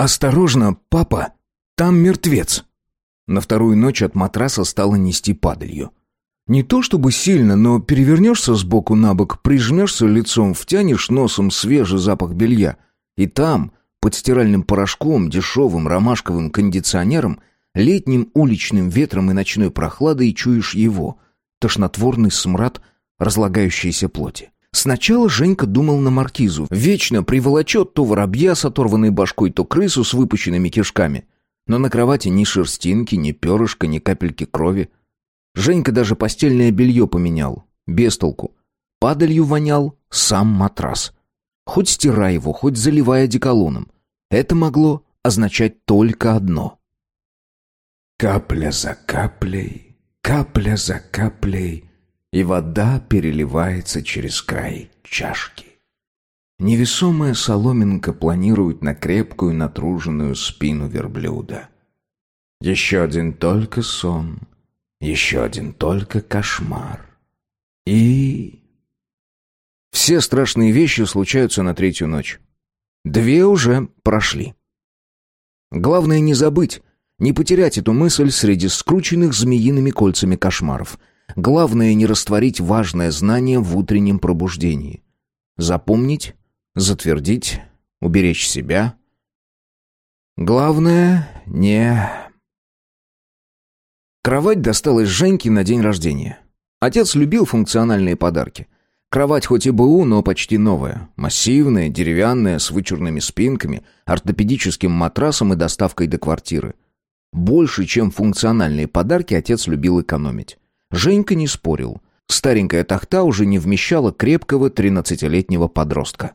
«Осторожно, папа! Там мертвец!» На вторую ночь от матраса стало нести падалью. Не то чтобы сильно, но перевернешься сбоку на бок, прижмешься лицом, втянешь носом свежий запах белья. И там, под стиральным порошком, дешевым ромашковым кондиционером, летним уличным ветром и ночной прохладой чуешь его, тошнотворный смрад разлагающейся плоти. Сначала Женька думал на маркизу. Вечно приволочет то воробья с оторванной башкой, то крысу с выпущенными кишками. Но на кровати ни шерстинки, ни перышка, ни капельки крови. Женька даже постельное белье поменял. Без толку. Падалью вонял сам матрас. Хоть стирай его, хоть заливая одеколоном. Это могло означать только одно. Капля за каплей, капля за каплей — и вода переливается через край чашки. Невесомая соломинка планирует на крепкую натруженную спину верблюда. Еще один только сон, еще один только кошмар. И... Все страшные вещи случаются на третью ночь. Две уже прошли. Главное не забыть, не потерять эту мысль среди скрученных змеиными кольцами кошмаров — Главное не растворить важное знание в утреннем пробуждении. Запомнить, затвердить, уберечь себя. Главное не... Кровать досталась Женьке на день рождения. Отец любил функциональные подарки. Кровать хоть и БУ, но почти новая. Массивная, деревянная, с вычурными спинками, ортопедическим матрасом и доставкой до квартиры. Больше, чем функциональные подарки, отец любил экономить. Женька не спорил. Старенькая тахта уже не вмещала крепкого тринадцатилетнего подростка.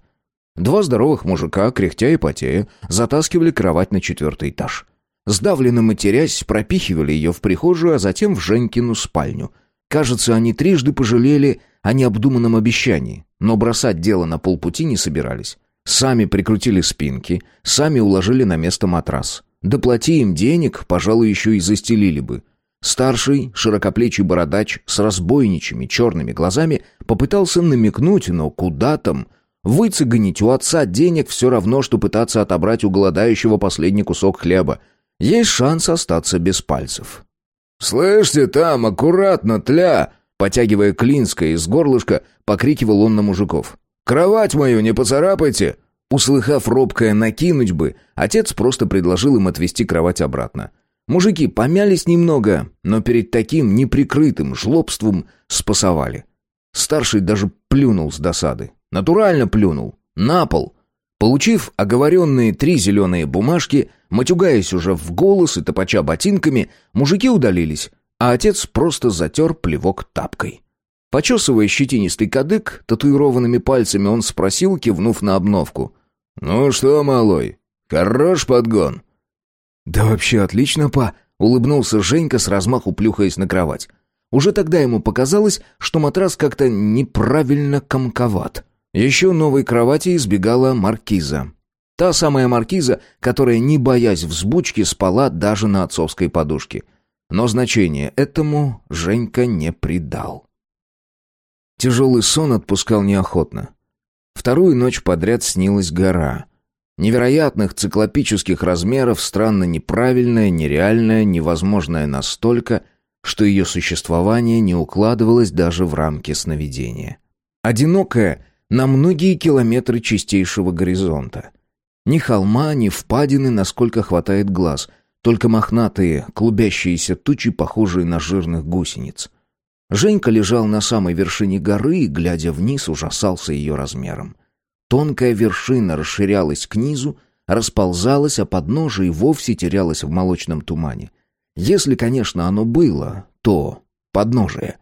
Два здоровых мужика, кряхтя и потея, затаскивали кровать на четвертый этаж. Сдавленно матерясь, пропихивали ее в прихожую, а затем в Женькину спальню. Кажется, они трижды пожалели о необдуманном обещании, но бросать дело на полпути не собирались. Сами прикрутили спинки, сами уложили на место матрас. Доплати им денег, пожалуй, еще и застелили бы. Старший, широкоплечий бородач с разбойничьими черными глазами попытался намекнуть, но куда там? Выцегонить у отца денег все равно, что пытаться отобрать у голодающего последний кусок хлеба. Есть шанс остаться без пальцев. «Слышите, там, аккуратно, тля!» Потягивая клинское из горлышка, покрикивал он на мужиков. «Кровать мою не поцарапайте!» Услыхав робкое «накинуть бы», отец просто предложил им отвезти кровать обратно. Мужики помялись немного, но перед таким неприкрытым жлобством спасовали. Старший даже плюнул с досады. Натурально плюнул. На пол. Получив оговоренные три зеленые бумажки, матюгаясь уже в голос и топача ботинками, мужики удалились, а отец просто затер плевок тапкой. Почесывая щетинистый кадык, татуированными пальцами он спросил, кивнув на обновку. «Ну что, малой, хорош подгон?» «Да вообще отлично, па!» — улыбнулся Женька с размаху плюхаясь на кровать. Уже тогда ему показалось, что матрас как-то неправильно комковат. Еще новой кровати избегала маркиза. Та самая маркиза, которая, не боясь взбучки, спала даже на отцовской подушке. Но значение этому Женька не придал. Тяжелый сон отпускал неохотно. Вторую ночь подряд снилась гора — Невероятных циклопических размеров, странно неправильная, нереальная, невозможная настолько, что ее существование не укладывалось даже в рамки сновидения. Одинокая на многие километры чистейшего горизонта. Ни холма, ни впадины, насколько хватает глаз, только мохнатые, клубящиеся тучи, похожие на жирных гусениц. Женька лежал на самой вершине горы и, глядя вниз, ужасался ее размером. Тонкая вершина расширялась к низу, расползалась, а подножие вовсе терялось в молочном тумане. Если, конечно, оно было, то подножие.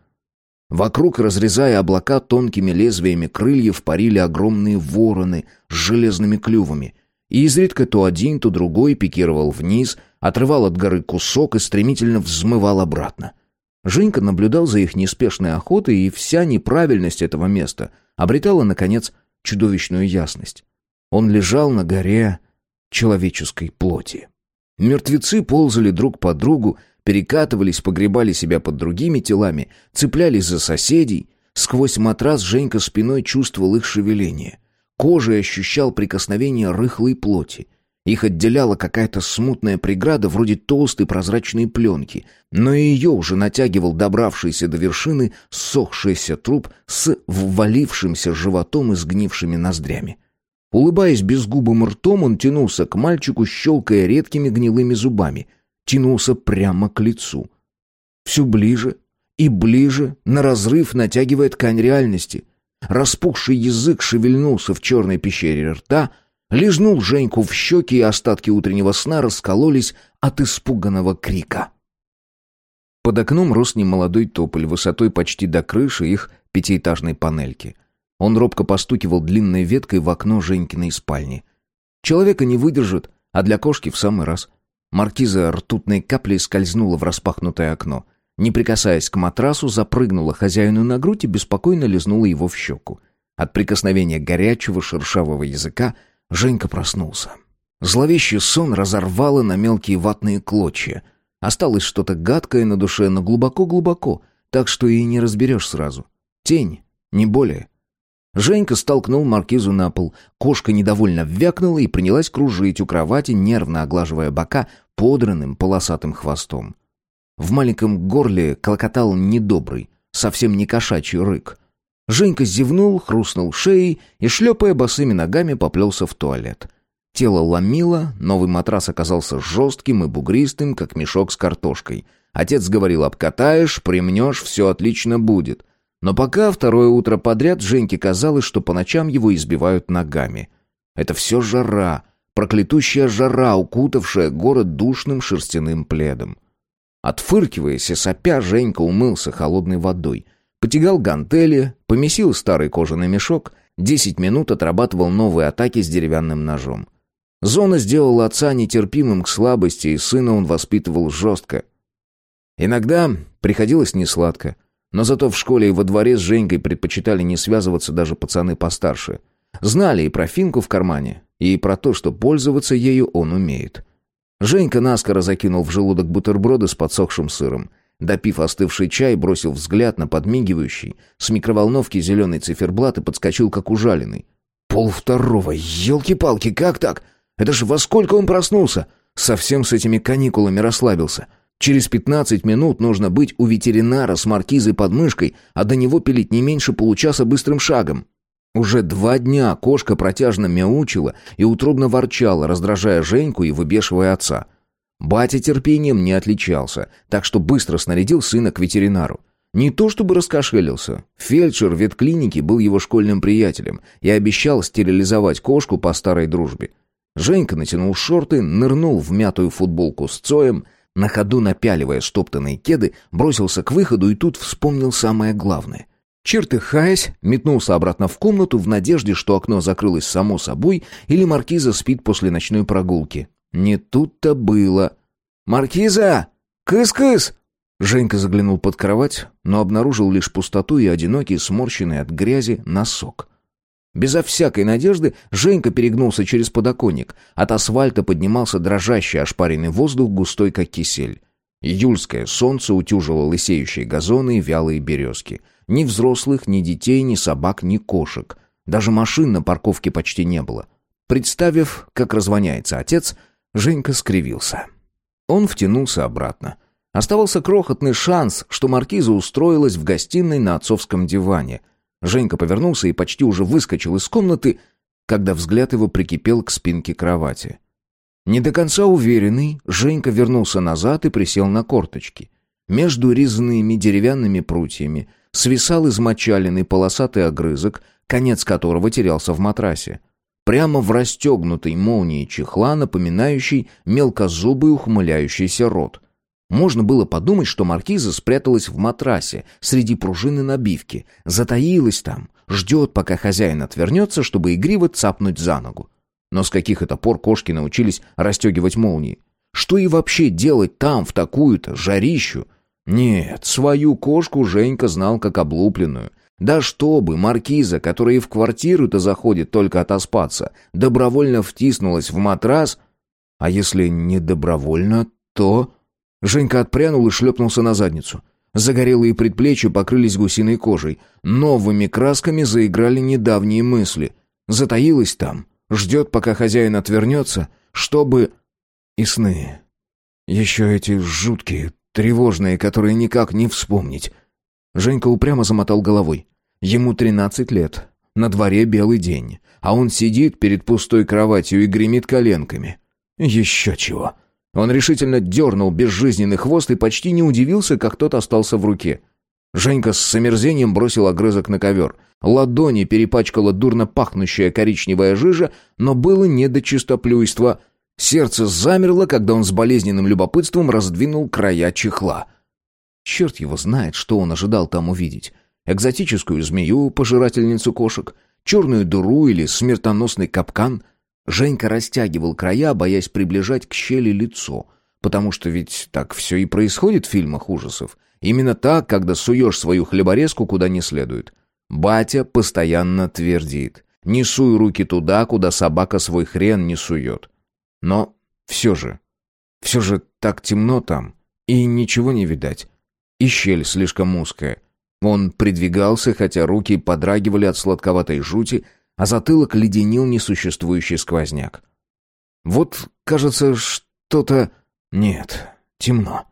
Вокруг, разрезая облака тонкими лезвиями крыльев, парили огромные вороны с железными клювами. И изредка то один, то другой пикировал вниз, отрывал от горы кусок и стремительно взмывал обратно. Женька наблюдал за их неспешной охотой, и вся неправильность этого места обретала, наконец, чудовищную ясность. Он лежал на горе человеческой плоти. Мертвецы ползали друг по другу, перекатывались, погребали себя под другими телами, цеплялись за соседей. Сквозь матрас Женька спиной чувствовал их шевеление. Кожей ощущал прикосновение рыхлой плоти. Их отделяла какая-то смутная преграда вроде толстой прозрачной пленки, но ее уже натягивал добравшийся до вершины ссохшийся труп с ввалившимся животом и сгнившими ноздрями. Улыбаясь безгубым ртом, он тянулся к мальчику, щелкая редкими гнилыми зубами. Тянулся прямо к лицу. Все ближе и ближе, на разрыв натягивая ткань реальности. Распухший язык шевельнулся в черной пещере рта — Лизнул Женьку в щеки, и остатки утреннего сна раскололись от испуганного крика. Под окном рос немолодой тополь, высотой почти до крыши их пятиэтажной панельки. Он робко постукивал длинной веткой в окно Женькиной спальни. Человека не выдержит, а для кошки в самый раз. Маркиза ртутной каплей скользнула в распахнутое окно. Не прикасаясь к матрасу, запрыгнула хозяину на грудь и беспокойно лизнула его в щеку. От прикосновения горячего шершавого языка Женька проснулся. Зловещий сон разорвало на мелкие ватные клочья. Осталось что-то гадкое на душе, но глубоко-глубоко, так что и не разберешь сразу. Тень, не более. Женька столкнул маркизу на пол. Кошка недовольно вякнула и принялась кружить у кровати, нервно оглаживая бока подранным полосатым хвостом. В маленьком горле клокотал недобрый, совсем не кошачий рык. Женька зевнул, хрустнул шеей и, шлепая босыми ногами, поплелся в туалет. Тело ломило, новый матрас оказался жестким и бугристым, как мешок с картошкой. Отец говорил, обкатаешь, примнешь, все отлично будет. Но пока второе утро подряд Женьке казалось, что по ночам его избивают ногами. Это все жара, проклятущая жара, укутавшая город душным шерстяным пледом. Отфыркиваясь и сопя, Женька умылся холодной водой. Потягал гантели, помесил старый кожаный мешок, десять минут отрабатывал новые атаки с деревянным ножом. Зона сделала отца нетерпимым к слабости, и сына он воспитывал жестко. Иногда приходилось несладко, но зато в школе и во дворе с Женькой предпочитали не связываться даже пацаны постарше. Знали и про финку в кармане, и про то, что пользоваться ею он умеет. Женька наскоро закинул в желудок бутерброды с подсохшим сыром – Допив остывший чай, бросил взгляд на подмигивающий с микроволновки зеленый циферблат и подскочил, как ужаленный. «Пол второго! Елки-палки, как так? Это же во сколько он проснулся? Совсем с этими каникулами расслабился. Через пятнадцать минут нужно быть у ветеринара с маркизой под мышкой, а до него пилить не меньше получаса быстрым шагом». Уже два дня кошка протяжно мяучила и утробно ворчала, раздражая Женьку и выбешивая отца. Батя терпением не отличался, так что быстро снарядил сына к ветеринару. Не то чтобы раскошелился. Фельдшер ветклиники был его школьным приятелем и обещал стерилизовать кошку по старой дружбе. Женька натянул шорты, нырнул в мятую футболку с Цоем, на ходу напяливая стоптанные кеды, бросился к выходу и тут вспомнил самое главное. Чертыхаясь, метнулся обратно в комнату в надежде, что окно закрылось само собой или маркиза спит после ночной прогулки. Не тут-то было. «Маркиза! Кыс-кыс!» Женька заглянул под кровать, но обнаружил лишь пустоту и одинокий, сморщенный от грязи носок. Безо всякой надежды Женька перегнулся через подоконник. От асфальта поднимался дрожащий ошпаренный воздух, густой как кисель. Июльское солнце утюжило лысеющие газоны и вялые березки. Ни взрослых, ни детей, ни собак, ни кошек. Даже машин на парковке почти не было. Представив, как развоняется отец, Женька скривился. Он втянулся обратно. Оставался крохотный шанс, что маркиза устроилась в гостиной на отцовском диване. Женька повернулся и почти уже выскочил из комнаты, когда взгляд его прикипел к спинке кровати. Не до конца уверенный, Женька вернулся назад и присел на корточки. Между резными деревянными прутьями свисал измочаленный полосатый огрызок, конец которого терялся в матрасе прямо в расстегнутой молнии чехла, напоминающей мелкозубый ухмыляющийся рот. Можно было подумать, что маркиза спряталась в матрасе среди пружины набивки, затаилась там, ждет, пока хозяин отвернется, чтобы игриво цапнуть за ногу. Но с каких это пор кошки научились расстегивать молнии? Что и вообще делать там, в такую-то жарищу? Нет, свою кошку Женька знал как облупленную — да чтобы маркиза, которая и в квартиру-то заходит только отоспаться, добровольно втиснулась в матрас... А если не добровольно, то... Женька отпрянул и шлепнулся на задницу. Загорелые предплечья покрылись гусиной кожей. Новыми красками заиграли недавние мысли. Затаилась там. Ждет, пока хозяин отвернется. чтобы... И сны. Еще эти жуткие, тревожные, которые никак не вспомнить. Женька упрямо замотал головой. Ему тринадцать лет. На дворе белый день. А он сидит перед пустой кроватью и гремит коленками. Еще чего. Он решительно дернул безжизненный хвост и почти не удивился, как тот остался в руке. Женька с омерзением бросил огрызок на ковер. Ладони перепачкала дурно пахнущая коричневая жижа, но было не до чистоплюйства. Сердце замерло, когда он с болезненным любопытством раздвинул края чехла. Черт его знает, что он ожидал там увидеть. Экзотическую змею, пожирательницу кошек, черную дыру или смертоносный капкан. Женька растягивал края, боясь приближать к щели лицо, потому что ведь так все и происходит в фильмах ужасов. Именно так, когда суешь свою хлеборезку куда не следует. Батя постоянно твердит. Не суй руки туда, куда собака свой хрен не сует. Но все же, все же так темно там, и ничего не видать. И щель слишком узкая. Он придвигался, хотя руки подрагивали от сладковатой жути, а затылок леденил несуществующий сквозняк. Вот, кажется, что-то... Нет, темно.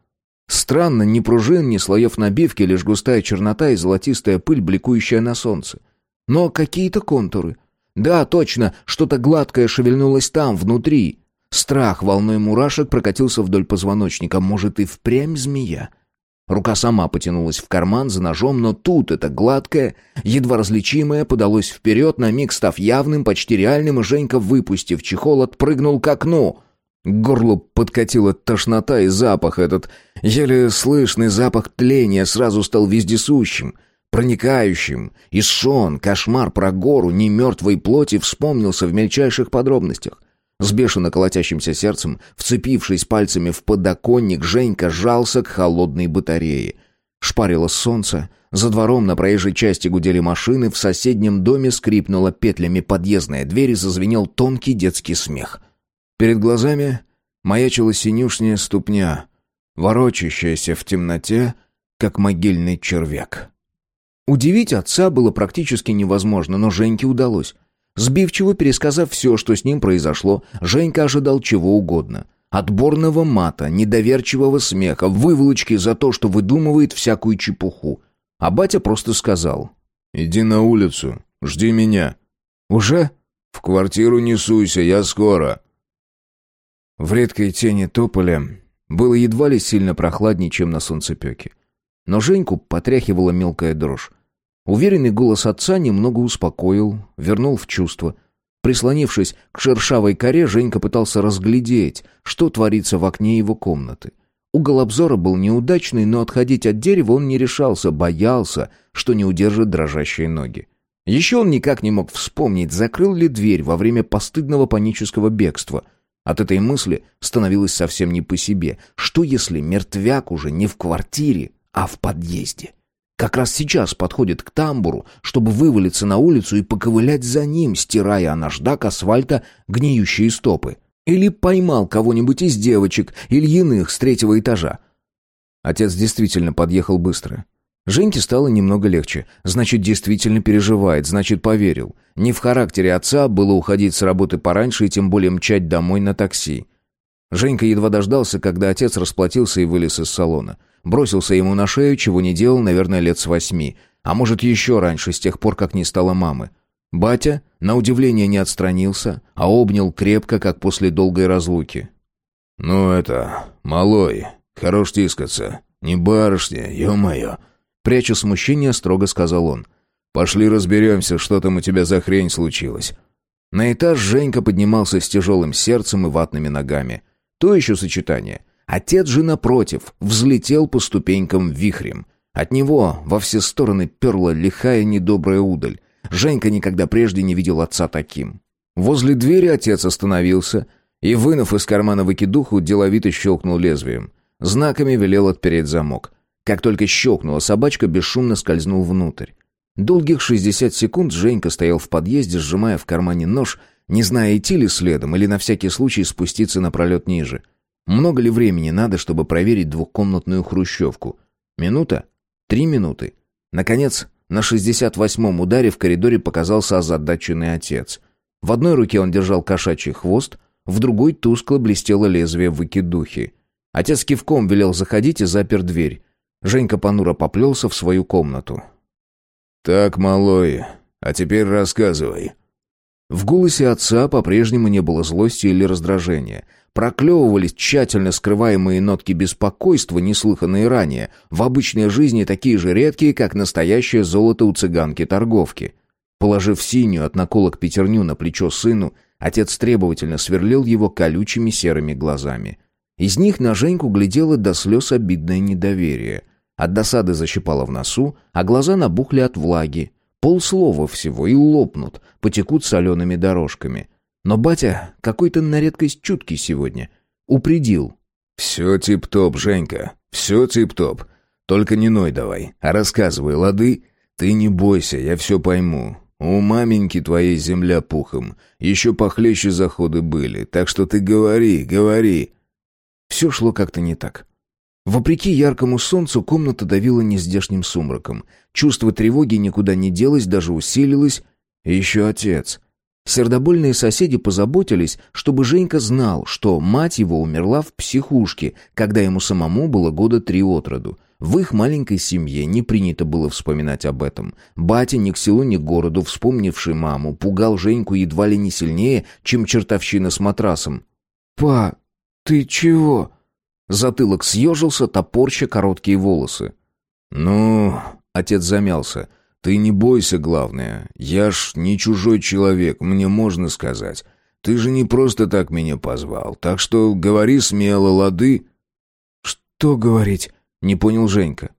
Странно, ни пружин, ни слоев набивки, лишь густая чернота и золотистая пыль, бликующая на солнце. Но какие-то контуры. Да, точно, что-то гладкое шевельнулось там, внутри. Страх волной мурашек прокатился вдоль позвоночника. Может, и впрямь змея? — Рука сама потянулась в карман за ножом, но тут это гладкое, едва различимое, подалось вперед, на миг став явным, почти реальным, и Женька, выпустив чехол, отпрыгнул к окну. К горлу подкатила тошнота и запах этот, еле слышный запах тления, сразу стал вездесущим, проникающим. И сон, кошмар про гору немертвой плоти вспомнился в мельчайших подробностях. С бешено колотящимся сердцем, вцепившись пальцами в подоконник, Женька жался к холодной батарее. Шпарило солнце, за двором на проезжей части гудели машины, в соседнем доме скрипнула петлями подъездная дверь и зазвенел тонкий детский смех. Перед глазами маячила синюшняя ступня, ворочащаяся в темноте, как могильный червяк. Удивить отца было практически невозможно, но Женьке удалось. Сбивчиво пересказав все, что с ним произошло, Женька ожидал чего угодно. Отборного мата, недоверчивого смеха, выволочки за то, что выдумывает всякую чепуху. А батя просто сказал. «Иди на улицу, жди меня». «Уже?» «В квартиру не суйся, я скоро». В редкой тени тополя было едва ли сильно прохладнее, чем на солнцепеке. Но Женьку потряхивала мелкая дрожь. Уверенный голос отца немного успокоил, вернул в чувство. Прислонившись к шершавой коре, Женька пытался разглядеть, что творится в окне его комнаты. Угол обзора был неудачный, но отходить от дерева он не решался, боялся, что не удержит дрожащие ноги. Еще он никак не мог вспомнить, закрыл ли дверь во время постыдного панического бегства. От этой мысли становилось совсем не по себе. Что если мертвяк уже не в квартире, а в подъезде? Как раз сейчас подходит к тамбуру, чтобы вывалиться на улицу и поковылять за ним, стирая о наждак асфальта гниющие стопы. Или поймал кого-нибудь из девочек Ильиных с третьего этажа. Отец действительно подъехал быстро. Женьке стало немного легче. Значит, действительно переживает, значит, поверил. Не в характере отца было уходить с работы пораньше и тем более мчать домой на такси. Женька едва дождался, когда отец расплатился и вылез из салона. Бросился ему на шею, чего не делал, наверное, лет с восьми. А может, еще раньше, с тех пор, как не стало мамы. Батя, на удивление, не отстранился, а обнял крепко, как после долгой разлуки. «Ну это, малой, хорош тискаться. Не барышня, ё-моё!» Пряча смущение, строго сказал он. «Пошли разберемся, что там у тебя за хрень случилась». На этаж Женька поднимался с тяжелым сердцем и ватными ногами. То еще сочетание. Отец же, напротив, взлетел по ступенькам вихрем. От него во все стороны перла лихая недобрая удаль. Женька никогда прежде не видел отца таким. Возле двери отец остановился и, вынув из кармана выкидуху, деловито щелкнул лезвием. Знаками велел отпереть замок. Как только щелкнула собачка, бесшумно скользнул внутрь. Долгих шестьдесят секунд Женька стоял в подъезде, сжимая в кармане нож, не зная, идти ли следом или на всякий случай спуститься напролет ниже. Много ли времени надо, чтобы проверить двухкомнатную хрущевку? Минута? Три минуты? Наконец, на шестьдесят восьмом ударе в коридоре показался озадаченный отец. В одной руке он держал кошачий хвост, в другой тускло блестело лезвие выкидухи. Отец кивком велел заходить и запер дверь. Женька понуро поплелся в свою комнату. «Так, малой, а теперь рассказывай». В голосе отца по-прежнему не было злости или раздражения. Проклевывались тщательно скрываемые нотки беспокойства, неслыханные ранее, в обычной жизни такие же редкие, как настоящее золото у цыганки-торговки. Положив синюю от наколок пятерню на плечо сыну, отец требовательно сверлил его колючими серыми глазами. Из них на Женьку глядело до слез обидное недоверие. От досады защипало в носу, а глаза набухли от влаги. Полслова всего и лопнут, потекут солеными дорожками. Но батя какой-то на редкость чуткий сегодня. Упредил. «Все тип-топ, Женька, все тип-топ. Только не ной давай, а рассказывай, лады? Ты не бойся, я все пойму. У маменьки твоей земля пухом. Еще похлеще заходы были, так что ты говори, говори». Все шло как-то не так. Вопреки яркому солнцу комната давила нездешним сумраком. Чувство тревоги никуда не делось, даже усилилось. Еще отец. Сердобольные соседи позаботились, чтобы Женька знал, что мать его умерла в психушке, когда ему самому было года три от роду. В их маленькой семье не принято было вспоминать об этом. Батя ни к селу, ни к городу, вспомнивший маму, пугал Женьку едва ли не сильнее, чем чертовщина с матрасом. «Па, ты чего?» Затылок съежился, топорща короткие волосы. «Ну...» — отец замялся. «Ты не бойся, главное. Я ж не чужой человек, мне можно сказать. Ты же не просто так меня позвал, так что говори смело, лады». «Что говорить?» — не понял Женька.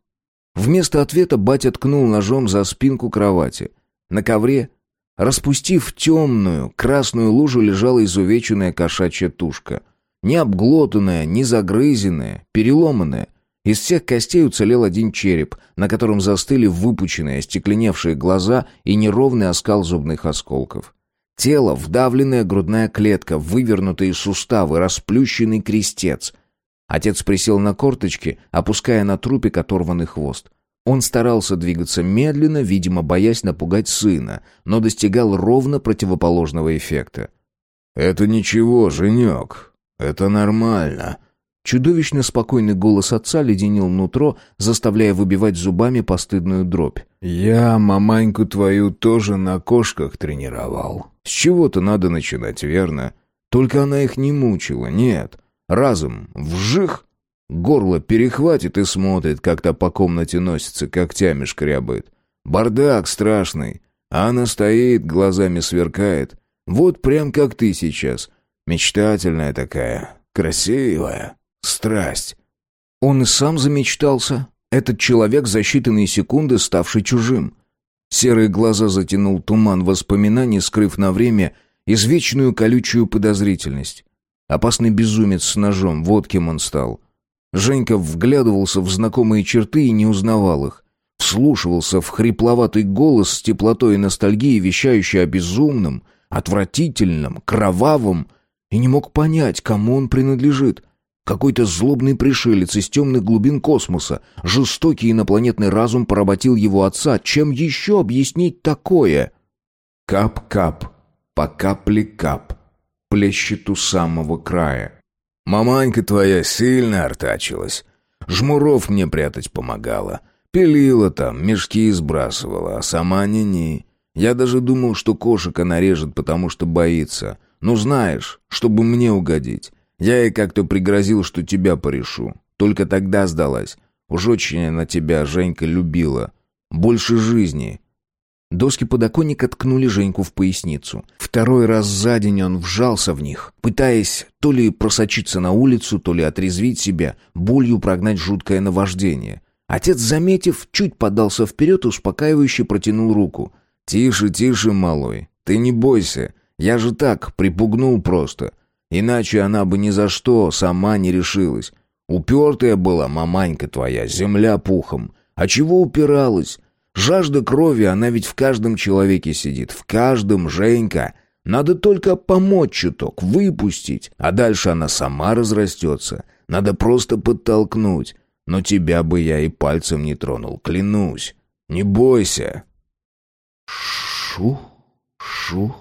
Вместо ответа батя ткнул ножом за спинку кровати. На ковре, распустив темную, красную лужу, лежала изувеченная кошачья тушка — не обглотанная, не загрызенная, переломанная. Из всех костей уцелел один череп, на котором застыли выпученные, остекленевшие глаза и неровный оскал зубных осколков. Тело, вдавленная грудная клетка, вывернутые суставы, расплющенный крестец. Отец присел на корточки, опуская на трупик оторванный хвост. Он старался двигаться медленно, видимо, боясь напугать сына, но достигал ровно противоположного эффекта. «Это ничего, женек. «Это нормально». Чудовищно спокойный голос отца леденил нутро, заставляя выбивать зубами постыдную дробь. «Я маманьку твою тоже на кошках тренировал. С чего-то надо начинать, верно? Только она их не мучила, нет. Разом, вжих, горло перехватит и смотрит, как то по комнате носится, когтями шкрябает. Бардак страшный. Она стоит, глазами сверкает. Вот прям как ты сейчас. Мечтательная такая, красивая, страсть. Он и сам замечтался. Этот человек за считанные секунды ставший чужим. Серые глаза затянул туман воспоминаний, скрыв на время извечную колючую подозрительность. Опасный безумец с ножом, вот кем он стал. Женька вглядывался в знакомые черты и не узнавал их. Вслушивался в хрипловатый голос с теплотой и ностальгией, вещающий о безумном, отвратительном, кровавом, и не мог понять, кому он принадлежит. Какой-то злобный пришелец из темных глубин космоса, жестокий инопланетный разум поработил его отца. Чем еще объяснить такое? Кап-кап, по капле кап, плещет у самого края. Маманька твоя сильно артачилась. Жмуров мне прятать помогала. Пилила там, мешки сбрасывала, а сама ни-ни. Я даже думал, что кошек она режет, потому что боится. Ну, знаешь, чтобы мне угодить. Я ей как-то пригрозил, что тебя порешу. Только тогда сдалась. Уж очень она тебя, Женька, любила. Больше жизни. Доски подоконника ткнули Женьку в поясницу. Второй раз за день он вжался в них, пытаясь то ли просочиться на улицу, то ли отрезвить себя, болью прогнать жуткое наваждение. Отец, заметив, чуть подался вперед, успокаивающе протянул руку. «Тише, тише, малой, ты не бойся. Я же так, припугнул просто. Иначе она бы ни за что сама не решилась. Упертая была маманька твоя, земля пухом. А чего упиралась? Жажда крови, она ведь в каждом человеке сидит. В каждом, Женька. Надо только помочь чуток, выпустить. А дальше она сама разрастется. Надо просто подтолкнуть. Но тебя бы я и пальцем не тронул, клянусь. Не бойся. Шух, шух.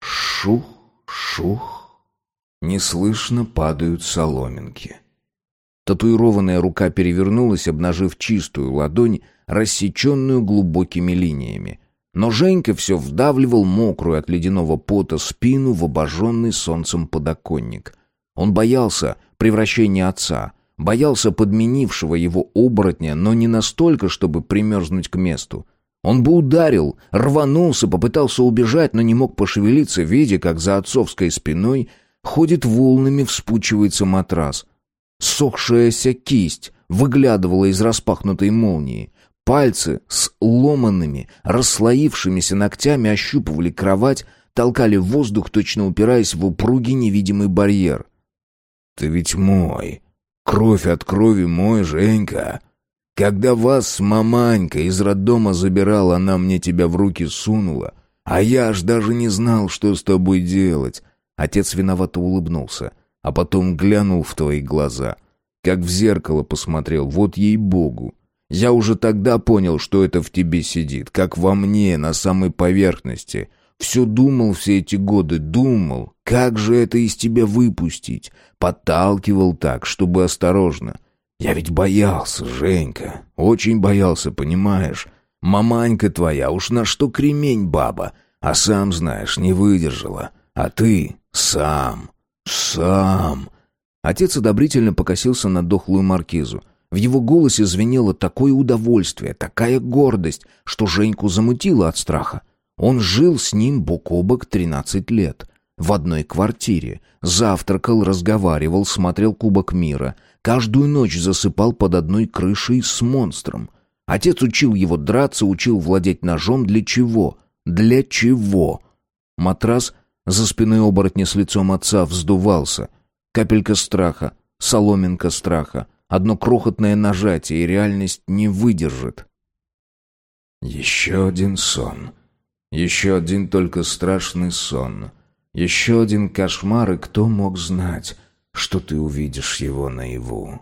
Шух, шух. Неслышно падают соломинки. Татуированная рука перевернулась, обнажив чистую ладонь, рассеченную глубокими линиями. Но Женька все вдавливал мокрую от ледяного пота спину в обожженный солнцем подоконник. Он боялся превращения отца, боялся подменившего его оборотня, но не настолько, чтобы примерзнуть к месту. Он бы ударил, рванулся, попытался убежать, но не мог пошевелиться, видя, как за отцовской спиной ходит волнами, вспучивается матрас. Сохшаяся кисть выглядывала из распахнутой молнии. Пальцы с ломанными, расслоившимися ногтями ощупывали кровать, толкали воздух, точно упираясь в упругий невидимый барьер. «Ты ведь мой. Кровь от крови мой, Женька. Когда вас с маманькой из роддома забирал, она мне тебя в руки сунула. А я аж даже не знал, что с тобой делать». Отец виновато улыбнулся, а потом глянул в твои глаза. Как в зеркало посмотрел, вот ей-богу. Я уже тогда понял, что это в тебе сидит, как во мне, на самой поверхности. Все думал все эти годы, думал, как же это из тебя выпустить. Подталкивал так, чтобы осторожно. Я ведь боялся, Женька, очень боялся, понимаешь? Маманька твоя уж на что кремень баба, а сам, знаешь, не выдержала. А ты сам, сам... Отец одобрительно покосился на дохлую маркизу. В его голосе звенело такое удовольствие, такая гордость, что Женьку замутило от страха. Он жил с ним бок о бок тринадцать лет. В одной квартире. Завтракал, разговаривал, смотрел Кубок мира. Каждую ночь засыпал под одной крышей с монстром. Отец учил его драться, учил владеть ножом. Для чего? Для чего? Матрас за спиной оборотня с лицом отца вздувался. Капелька страха, соломинка страха. Одно крохотное нажатие, и реальность не выдержит. Еще один сон. Еще один только страшный сон. Еще один кошмар, и кто мог знать, что ты увидишь его наяву?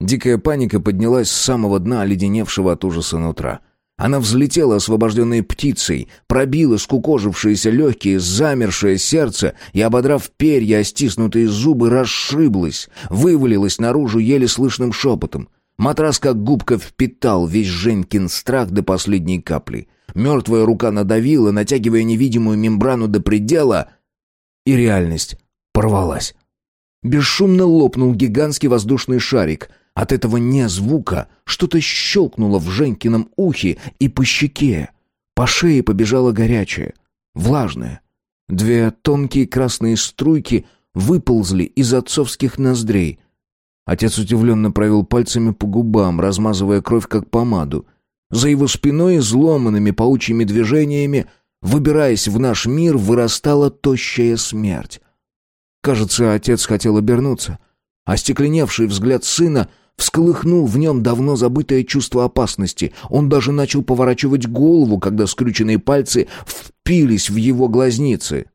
Дикая паника поднялась с самого дна оледеневшего от ужаса нутра. Она взлетела, освобожденной птицей, пробила скукожившиеся легкие, замершее сердце и, ободрав перья, стиснутые зубы, расшиблась, вывалилась наружу еле слышным шепотом. Матрас, как губка, впитал весь Женькин страх до последней капли. Мертвая рука надавила, натягивая невидимую мембрану до предела, и реальность порвалась. Бесшумно лопнул гигантский воздушный шарик — от этого не звука что-то щелкнуло в Женькином ухе и по щеке. По шее побежало горячее, влажное. Две тонкие красные струйки выползли из отцовских ноздрей. Отец удивленно провел пальцами по губам, размазывая кровь как помаду. За его спиной изломанными паучьими движениями, выбираясь в наш мир, вырастала тощая смерть. Кажется, отец хотел обернуться. Остекленевший взгляд сына — всколыхнул в нем давно забытое чувство опасности. Он даже начал поворачивать голову, когда скрюченные пальцы впились в его глазницы.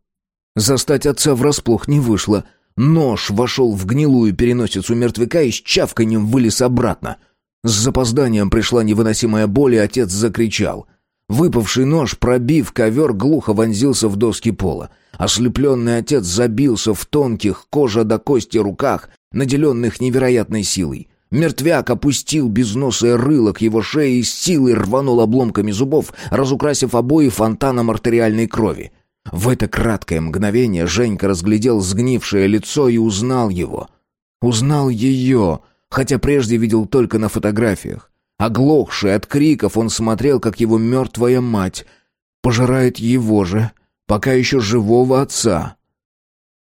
Застать отца врасплох не вышло. Нож вошел в гнилую переносицу мертвяка и с чавканьем вылез обратно. С запозданием пришла невыносимая боль, и отец закричал. Выпавший нож, пробив ковер, глухо вонзился в доски пола. Ослепленный отец забился в тонких, кожа до кости руках, наделенных невероятной силой. Мертвяк опустил безносое рыло к его шее и с силой рванул обломками зубов, разукрасив обои фонтаном артериальной крови. В это краткое мгновение Женька разглядел сгнившее лицо и узнал его. Узнал ее, хотя прежде видел только на фотографиях. Оглохший от криков, он смотрел, как его мертвая мать пожирает его же, пока еще живого отца.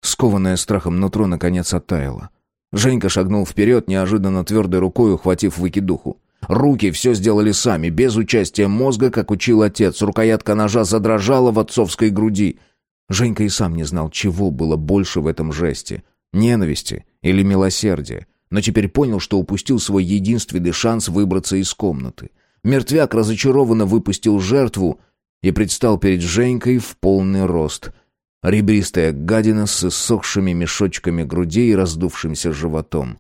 Скованное страхом нутро наконец оттаяло. Женька шагнул вперед, неожиданно твердой рукой ухватив выкидуху. Руки все сделали сами, без участия мозга, как учил отец. Рукоятка ножа задрожала в отцовской груди. Женька и сам не знал, чего было больше в этом жесте. Ненависти или милосердия. Но теперь понял, что упустил свой единственный шанс выбраться из комнаты. Мертвяк разочарованно выпустил жертву и предстал перед Женькой в полный рост — Ребристая гадина с иссохшими мешочками грудей и раздувшимся животом.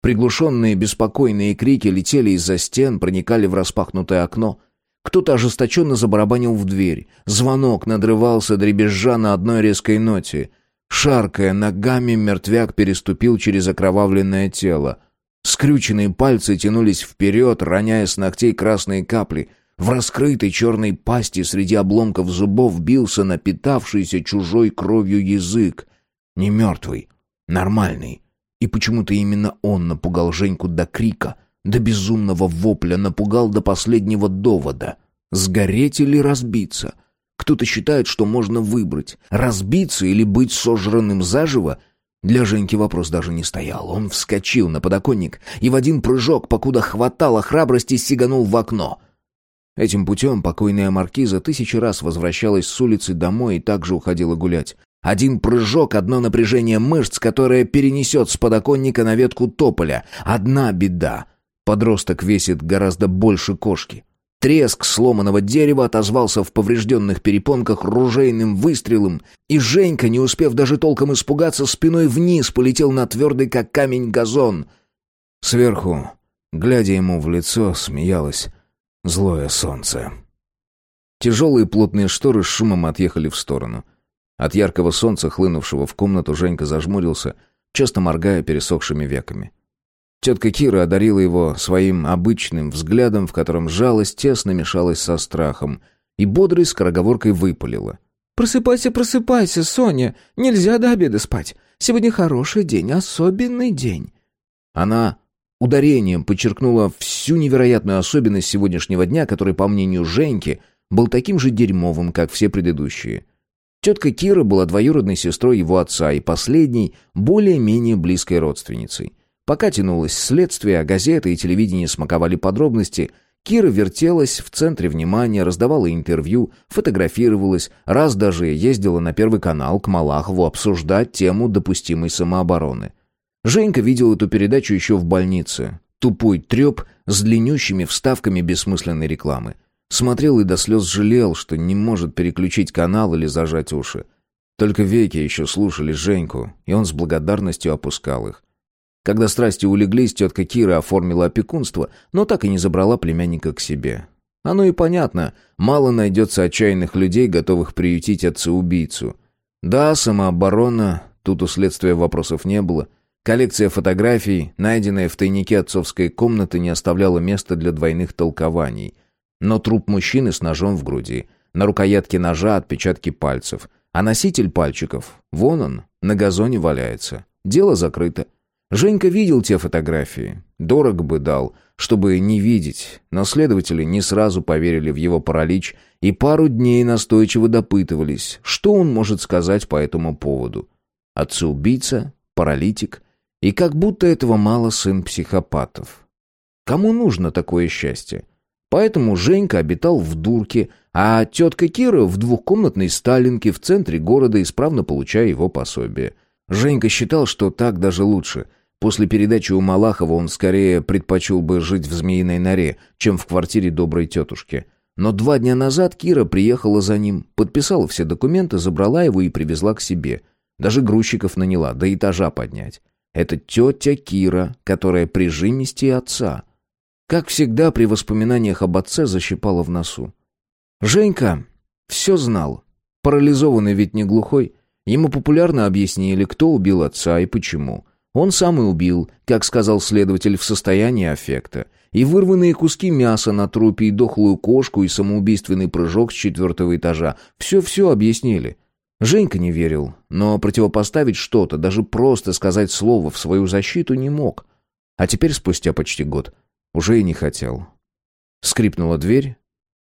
Приглушенные беспокойные крики летели из-за стен, проникали в распахнутое окно. Кто-то ожесточенно забарабанил в дверь. Звонок надрывался дребезжа на одной резкой ноте. Шаркая ногами, мертвяк переступил через окровавленное тело. Скрюченные пальцы тянулись вперед, роняя с ногтей красные капли. В раскрытой черной пасти среди обломков зубов бился напитавшийся чужой кровью язык. Не мертвый, нормальный. И почему-то именно он напугал Женьку до крика, до безумного вопля, напугал до последнего довода. Сгореть или разбиться? Кто-то считает, что можно выбрать, разбиться или быть сожранным заживо. Для Женьки вопрос даже не стоял. Он вскочил на подоконник и в один прыжок, покуда хватало храбрости, сиганул в окно. Этим путем покойная маркиза тысячи раз возвращалась с улицы домой и также уходила гулять. Один прыжок, одно напряжение мышц, которое перенесет с подоконника на ветку тополя. Одна беда. Подросток весит гораздо больше кошки. Треск сломанного дерева отозвался в поврежденных перепонках ружейным выстрелом, и Женька, не успев даже толком испугаться, спиной вниз полетел на твердый, как камень, газон. Сверху, глядя ему в лицо, смеялось злое солнце. Тяжелые плотные шторы с шумом отъехали в сторону. От яркого солнца, хлынувшего в комнату, Женька зажмурился, часто моргая пересохшими веками. Тетка Кира одарила его своим обычным взглядом, в котором жалость тесно мешалась со страхом, и бодрой скороговоркой выпалила. «Просыпайся, просыпайся, Соня! Нельзя до обеда спать. Сегодня хороший день, особенный день». Она ударением подчеркнула всю невероятную особенность сегодняшнего дня, который, по мнению Женьки, был таким же дерьмовым, как все предыдущие. Тетка Кира была двоюродной сестрой его отца и последней, более-менее близкой родственницей. Пока тянулось следствие, а газеты и телевидение смаковали подробности, Кира вертелась в центре внимания, раздавала интервью, фотографировалась, раз даже ездила на Первый канал к Малахову обсуждать тему допустимой самообороны. Женька видел эту передачу еще в больнице. Тупой треп с длиннющими вставками бессмысленной рекламы. Смотрел и до слез жалел, что не может переключить канал или зажать уши. Только веки еще слушали Женьку, и он с благодарностью опускал их. Когда страсти улеглись, тетка Кира оформила опекунство, но так и не забрала племянника к себе. Оно и понятно, мало найдется отчаянных людей, готовых приютить отца-убийцу. Да, самооборона, тут у следствия вопросов не было. Коллекция фотографий, найденная в тайнике отцовской комнаты, не оставляла места для двойных толкований. Но труп мужчины с ножом в груди, на рукоятке ножа отпечатки пальцев, а носитель пальчиков, вон он, на газоне валяется. Дело закрыто. Женька видел те фотографии. Дорого бы дал, чтобы не видеть, но следователи не сразу поверили в его паралич и пару дней настойчиво допытывались, что он может сказать по этому поводу. Отца-убийца, паралитик, и как будто этого мало сын психопатов. Кому нужно такое счастье? Поэтому Женька обитал в дурке, а тетка Кира в двухкомнатной сталинке в центре города, исправно получая его пособие. Женька считал, что так даже лучше. После передачи у Малахова он скорее предпочел бы жить в змеиной норе, чем в квартире доброй тетушки. Но два дня назад Кира приехала за ним, подписала все документы, забрала его и привезла к себе. Даже грузчиков наняла, до этажа поднять. Это тетя Кира, которая прижимистее отца. Как всегда, при воспоминаниях об отце защипала в носу. Женька все знал. Парализованный ведь не глухой. Ему популярно объяснили, кто убил отца и почему. Он сам и убил, как сказал следователь, в состоянии аффекта. И вырванные куски мяса на трупе, и дохлую кошку, и самоубийственный прыжок с четвертого этажа. Все-все объяснили. Женька не верил, но противопоставить что-то, даже просто сказать слово в свою защиту не мог. А теперь, спустя почти год, уже и не хотел. Скрипнула дверь.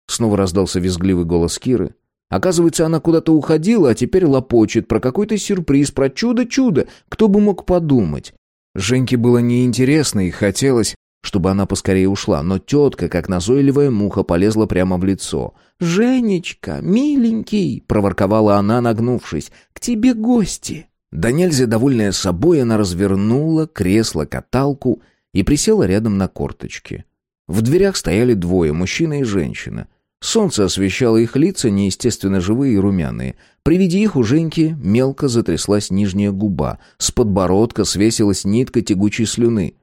Снова раздался визгливый голос Киры. Оказывается, она куда-то уходила, а теперь лопочет про какой-то сюрприз, про чудо-чудо. Кто бы мог подумать? Женьке было неинтересно и хотелось, чтобы она поскорее ушла, но тетка, как назойливая муха, полезла прямо в лицо. «Женечка, миленький!» — проворковала она, нагнувшись. «К тебе гости!» Да нельзя довольная собой, она развернула кресло-каталку и присела рядом на корточки. В дверях стояли двое, мужчина и женщина. Солнце освещало их лица, неестественно живые и румяные. При виде их у Женьки мелко затряслась нижняя губа, с подбородка свесилась нитка тягучей слюны.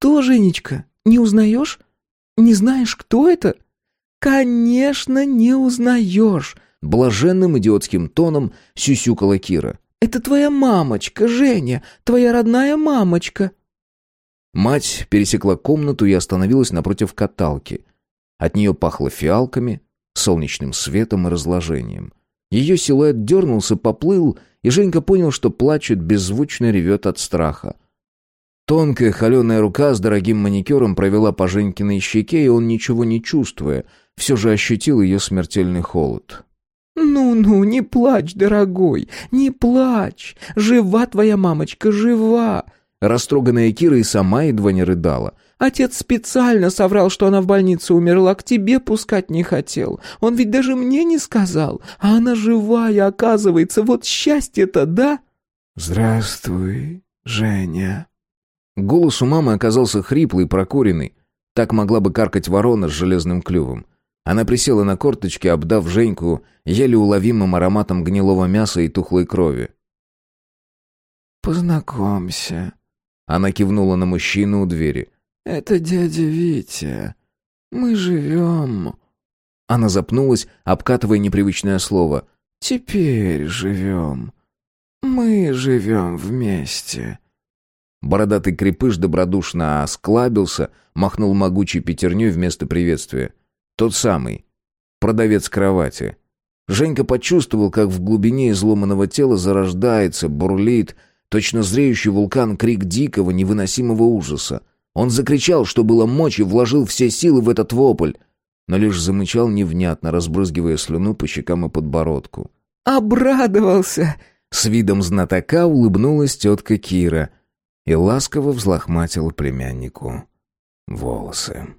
«Что, Женечка, не узнаешь? Не знаешь, кто это?» «Конечно, не узнаешь!» Блаженным идиотским тоном сюсюкала Кира. Это твоя мамочка, Женя, твоя родная мамочка». Мать пересекла комнату и остановилась напротив каталки. От нее пахло фиалками, солнечным светом и разложением. Ее силуэт дернулся, поплыл, и Женька понял, что плачет, беззвучно ревет от страха. Тонкая холеная рука с дорогим маникюром провела по Женькиной щеке, и он, ничего не чувствуя, все же ощутил ее смертельный холод. «Ну-ну, не плачь, дорогой, не плачь! Жива твоя мамочка, жива!» Растроганная Кира и сама едва не рыдала. «Отец специально соврал, что она в больнице умерла, к тебе пускать не хотел. Он ведь даже мне не сказал. А она живая, оказывается. Вот счастье-то, да?» «Здравствуй, Женя». Голос у мамы оказался хриплый, прокуренный. Так могла бы каркать ворона с железным клювом. Она присела на корточки, обдав Женьку еле уловимым ароматом гнилого мяса и тухлой крови. «Познакомься». Она кивнула на мужчину у двери. «Это дядя Витя. Мы живем...» Она запнулась, обкатывая непривычное слово. «Теперь живем. Мы живем вместе». Бородатый крепыш добродушно осклабился, махнул могучей пятерней вместо приветствия. Тот самый. Продавец кровати. Женька почувствовал, как в глубине изломанного тела зарождается, бурлит, точно зреющий вулкан крик дикого, невыносимого ужаса. Он закричал, что было мочи, вложил все силы в этот вопль, но лишь замычал невнятно, разбрызгивая слюну по щекам и подбородку. «Обрадовался!» С видом знатока улыбнулась тетка Кира и ласково взлохматила племяннику волосы.